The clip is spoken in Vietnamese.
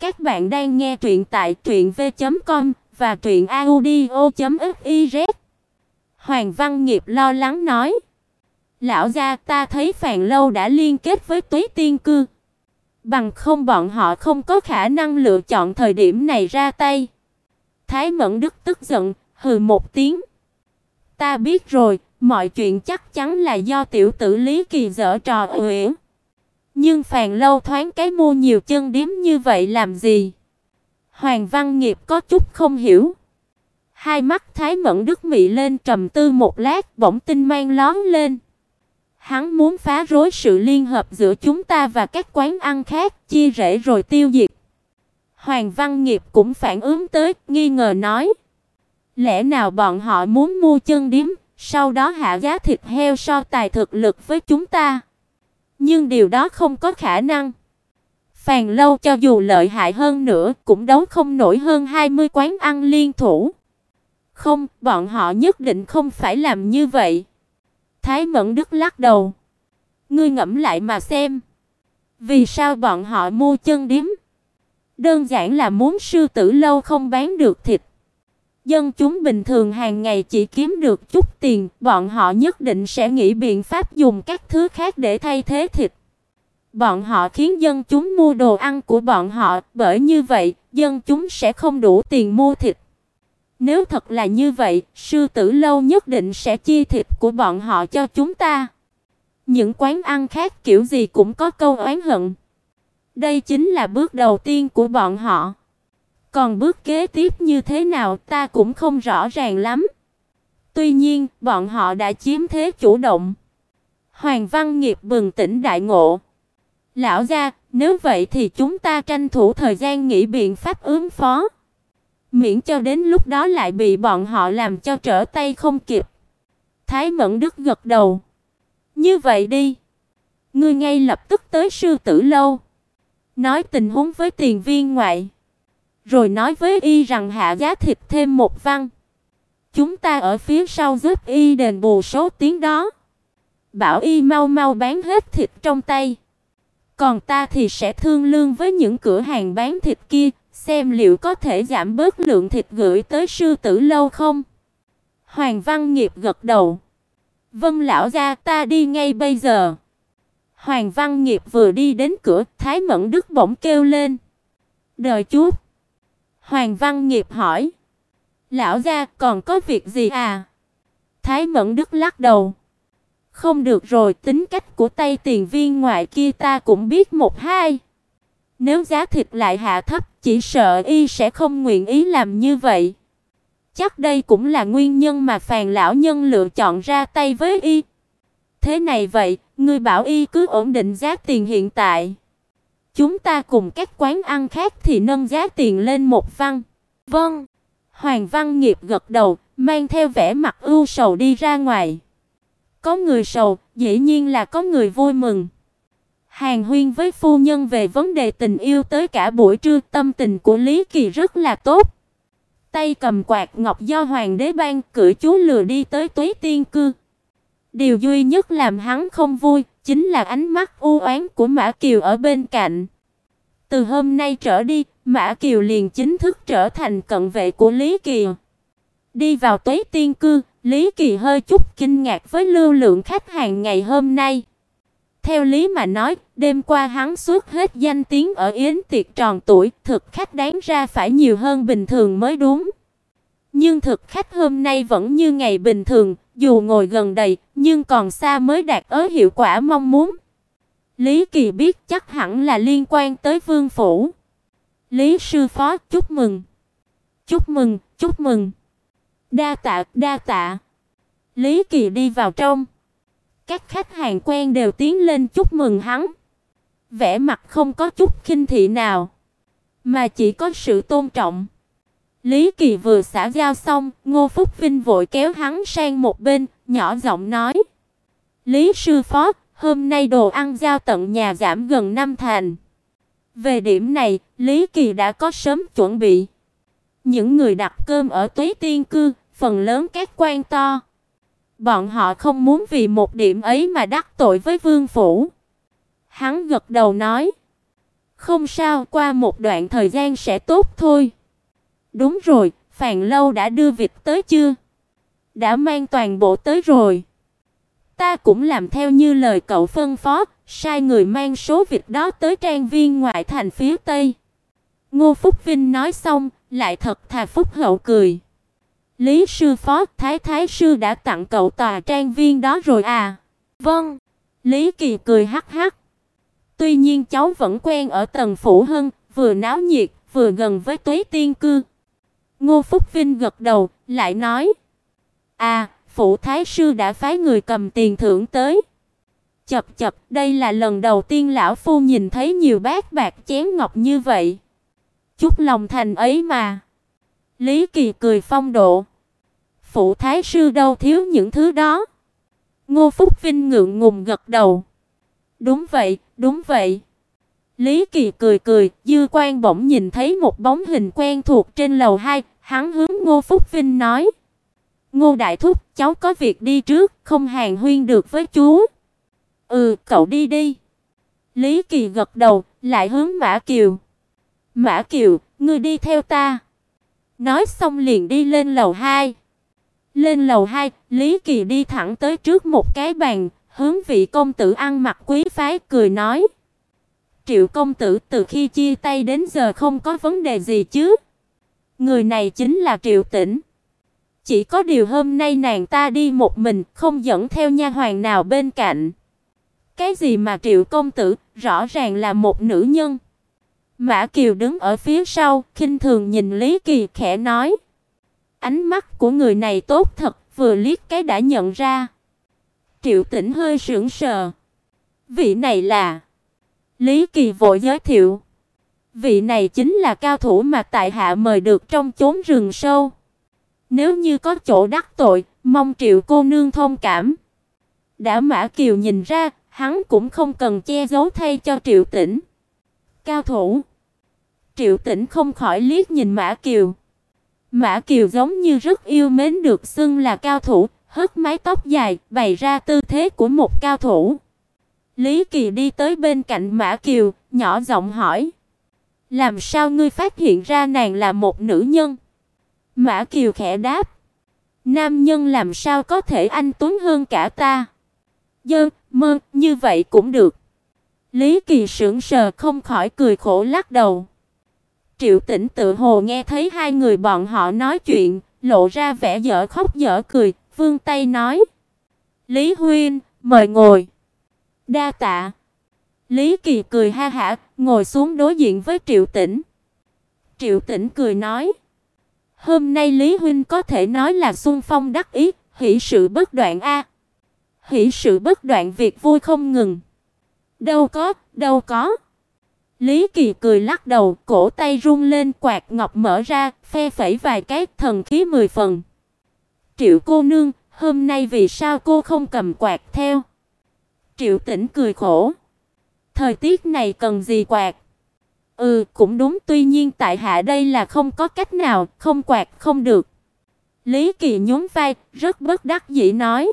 Các bạn đang nghe truyện tại truyệnv.com và truyệnaudio.fiz. Hoàng Văn Nghiệp lo lắng nói: "Lão gia, ta thấy Phàn lâu đã liên kết với Túy Tiên cư, bằng không bọn họ không có khả năng lựa chọn thời điểm này ra tay." Thái Mẫn Đức tức giận, hừ một tiếng. "Ta biết rồi, mọi chuyện chắc chắn là do tiểu tử Lý Kỳ giở trò uyển." Nhưng Phàn Lâu thoáng cái mua nhiều chân điếm như vậy làm gì? Hoàng Văn Nghiệp có chút không hiểu. Hai mắt Thái Mẫn Đức mị lên trầm tư một lát, bỗng tinh mang lóe lên. Hắn muốn phá rối sự liên hợp giữa chúng ta và các quán ăn khác, chia rẽ rồi tiêu diệt. Hoàng Văn Nghiệp cũng phản ứng tới, nghi ngờ nói: "Lẽ nào bọn họ muốn mua chân điếm, sau đó hạ giá thịt heo so tài thực lực với chúng ta?" Nhưng điều đó không có khả năng. Phàn lâu cho dù lợi hại hơn nữa cũng đấu không nổi hơn 20 quán ăn liên thủ. Không, bọn họ nhất định không phải làm như vậy. Thái Mẫn Đức lắc đầu. Ngươi ngẫm lại mà xem. Vì sao bọn họ mua chân điếm? Đơn giản là muốn sư tử lâu không bán được thịt. Dân chúng bình thường hàng ngày chỉ kiếm được chút tiền, bọn họ nhất định sẽ nghĩ biện pháp dùng các thứ khác để thay thế thịt. Bọn họ khiến dân chúng mua đồ ăn của bọn họ, bởi như vậy, dân chúng sẽ không đủ tiền mua thịt. Nếu thật là như vậy, sư tử lâu nhất định sẽ chia thịt của bọn họ cho chúng ta. Những quán ăn khác kiểu gì cũng có câu oán hận. Đây chính là bước đầu tiên của bọn họ. Còn bước kế tiếp như thế nào ta cũng không rõ ràng lắm. Tuy nhiên, bọn họ đã chiếm thế chủ động. Hoàng Văn Nghiệp bừng tỉnh đại ngộ. Lão gia, nếu vậy thì chúng ta tranh thủ thời gian nghĩ biện pháp ứng phó. Miễn cho đến lúc đó lại bị bọn họ làm cho trở tay không kịp. Thái Mẫn Đức gật đầu. Như vậy đi. Ngươi ngay lập tức tới sư tử lâu. Nói tình huống với tiền viên ngoại rồi nói với y rằng hạ giá thịt thêm một văn. Chúng ta ở phía sau giúp y đền bù số tiếng đó. Bảo y mau mau bán hết thịt trong tay. Còn ta thì sẽ thương lương với những cửa hàng bán thịt kia, xem liệu có thể giảm bớt lượng thịt gửi tới sư tử lâu không. Hoàng Văn Nghiệp gật đầu. Vân lão gia, ta đi ngay bây giờ. Hoàng Văn Nghiệp vừa đi đến cửa, Thái Mẫn Đức bỗng kêu lên. đợi chút. Hoàng Văn Nghiệp hỏi: "Lão gia còn có việc gì à?" Thái Mẫn Đức lắc đầu: "Không được rồi, tính cách của Tây Tiền Viên ngoại kia ta cũng biết một hai. Nếu giá thịt lại hạ thấp, chỉ sợ y sẽ không nguyện ý làm như vậy." Chắc đây cũng là nguyên nhân mà Phàn lão nhân lựa chọn ra tay với y. Thế này vậy, ngươi bảo y cứ ổn định giá tiền hiện tại. Chúng ta cùng các quán ăn khác thì nâng giá tiền lên một văn. Vâng. Hoàng Văn Nghiệp gật đầu, mang theo vẻ mặt ưu sầu đi ra ngoài. Có người sầu, dĩ nhiên là có người vui mừng. Hàng Huyên với phu nhân về vấn đề tình yêu tới cả buổi trưa, tâm tình của Lý Kỳ rất là tốt. Tay cầm quạt ngọc do hoàng đế ban, cưỡi chú lừa đi tới Tuế Tiên cư. Điều duy nhất làm hắn không vui, chính là ánh mắt u oán của Mã Kiều ở bên cạnh. Từ hôm nay trở đi, Mã Kiều liền chính thức trở thành cận vệ của Lý Kỳ. Đi vào Tuế Tiên cư, Lý Kỳ hơi chút kinh ngạc với lưu lượng khách hàng ngày hôm nay. Theo lý mà nói, đêm qua hắn suốt hết danh tiếng ở yến tiệc tròn tuổi, thực khách đáng ra phải nhiều hơn bình thường mới đúng. Nhưng thực khách hôm nay vẫn như ngày bình thường, dù ngồi gần đầy, nhưng còn xa mới đạt ớ hiệu quả mong muốn. Lý Kỳ biết chắc hẳn là liên quan tới vương phủ. Lý sư phó chúc mừng. Chúc mừng, chúc mừng. Đa tạ, đa tạ. Lý Kỳ đi vào trong. Các khách hàng quen đều tiến lên chúc mừng hắn. Vẻ mặt không có chút khinh thị nào, mà chỉ có sự tôn trọng. Lý Kỳ vừa xả giao xong, Ngô Phúc Vinh vội kéo hắn sang một bên, nhỏ giọng nói: "Lý sư phó, hôm nay đồ ăn giao tận nhà giảm gần năm thành." Về điểm này, Lý Kỳ đã có sớm chuẩn bị. Những người đặt cơm ở Tuế Tiên cư, phần lớn các quan to, bọn họ không muốn vì một điểm ấy mà đắc tội với vương phủ. Hắn gật đầu nói: Không sao, qua một đoạn thời gian sẽ tốt thôi. Đúng rồi, Phàn Lâu đã đưa vịt tới chưa? Đã mang toàn bộ tới rồi. Ta cũng làm theo như lời cậu phân phó, sai người mang số vịt đó tới trang viên ngoại thành phía tây. Ngô Phúc Vinh nói xong, lại thật thà phúc hậu cười. Lý sư phó, Thái Thái sư đã tặng cậu tòa trang viên đó rồi à? Vâng. Lý Kỳ cười hắc hắc. Tuy nhiên cháu vẫn quen ở tầng phủ hơn, vừa náo nhiệt, vừa gần với Tuế Tiên cư. Ngô Phúc Vinh gật đầu, lại nói: "À, phủ thái sư đã phái người cầm tiền thưởng tới." Chập chập, đây là lần đầu tiên lão phu nhìn thấy nhiều bát bạc chén ngọc như vậy. Chút lòng thành ấy mà. Lý Kỳ cười phong độ. Phụ thái sư đâu thiếu những thứ đó. Ngô Phúc Vinh ngượng ngùng gật đầu. Đúng vậy, đúng vậy. Lý Kỳ cười cười, dư quan bỗng nhìn thấy một bóng hình quen thuộc trên lầu 2, hắn hướng Ngô Phúc Vinh nói: "Ngô đại thúc, cháu có việc đi trước, không hàng huyên được với chú." "Ừ, cậu đi đi." Lý Kỳ gật đầu, lại hướng Mã Kiều. "Mã Kiều, ngươi đi theo ta." Nói xong liền đi lên lầu 2. Lên lầu 2, Lý Kỳ đi thẳng tới trước một cái bàn, hướng vị công tử ăn mặc quý phái cười nói: "Triệu công tử từ khi chia tay đến giờ không có vấn đề gì chứ?" Người này chính là Triệu Tĩnh. Chỉ có điều hôm nay nàng ta đi một mình, không dẫn theo nha hoàn nào bên cạnh. Cái gì mà Triệu công tử, rõ ràng là một nữ nhân. Mã Kiều đứng ở phía sau, khinh thường nhìn Lý Kỳ khẽ nói: Ánh mắt của người này tốt thật, vừa liếc cái đã nhận ra. Triệu Tĩnh hơi sững sờ. Vị này là Lý Kỳ vội giới thiệu. Vị này chính là cao thủ mà tại hạ mời được trong chốn rừng sâu. Nếu như có chỗ đắc tội, mong Triệu cô nương thông cảm. Đã Mã Kiều nhìn ra, hắn cũng không cần che giấu thay cho Triệu Tĩnh. Cao thủ. Triệu Tĩnh không khỏi liếc nhìn Mã Kiều. Mã Kiều giống như rất yêu mến được xưng là cao thủ, hất mái tóc dài, bày ra tư thế của một cao thủ. Lý Kỳ đi tới bên cạnh Mã Kiều, nhỏ giọng hỏi: "Làm sao ngươi phát hiện ra nàng là một nữ nhân?" Mã Kiều khẽ đáp: "Nam nhân làm sao có thể anh tuấn hơn cả ta?" "Dơ, mơ, như vậy cũng được." Lý Kỳ sững sờ không khỏi cười khổ lắc đầu. Triệu Tĩnh tự hồ nghe thấy hai người bọn họ nói chuyện, lộ ra vẻ dở khóc dở cười, vươn tay nói: "Lý huynh, mời ngồi." "Đa tạ." Lý Kỳ cười ha hả, ngồi xuống đối diện với Triệu Tĩnh. Triệu Tĩnh cười nói: "Hôm nay Lý huynh có thể nói là xuân phong đắc ý, hỷ sự bất đoạn a." Hỷ sự bất đoạn việc vui không ngừng. Đâu có, đâu có. Lý Kỳ cười lắc đầu, cổ tay rung lên quạt ngọc mở ra, phe phẩy vài cái, thần khí mười phần. Triệu cô nương, hôm nay vì sao cô không cầm quạt theo? Triệu Tĩnh cười khổ. Thời tiết này cần gì quạt? Ừ, cũng đúng, tuy nhiên tại hạ đây là không có cách nào, không quạt không được. Lý Kỳ nhún vai, rất bất đắc dĩ nói.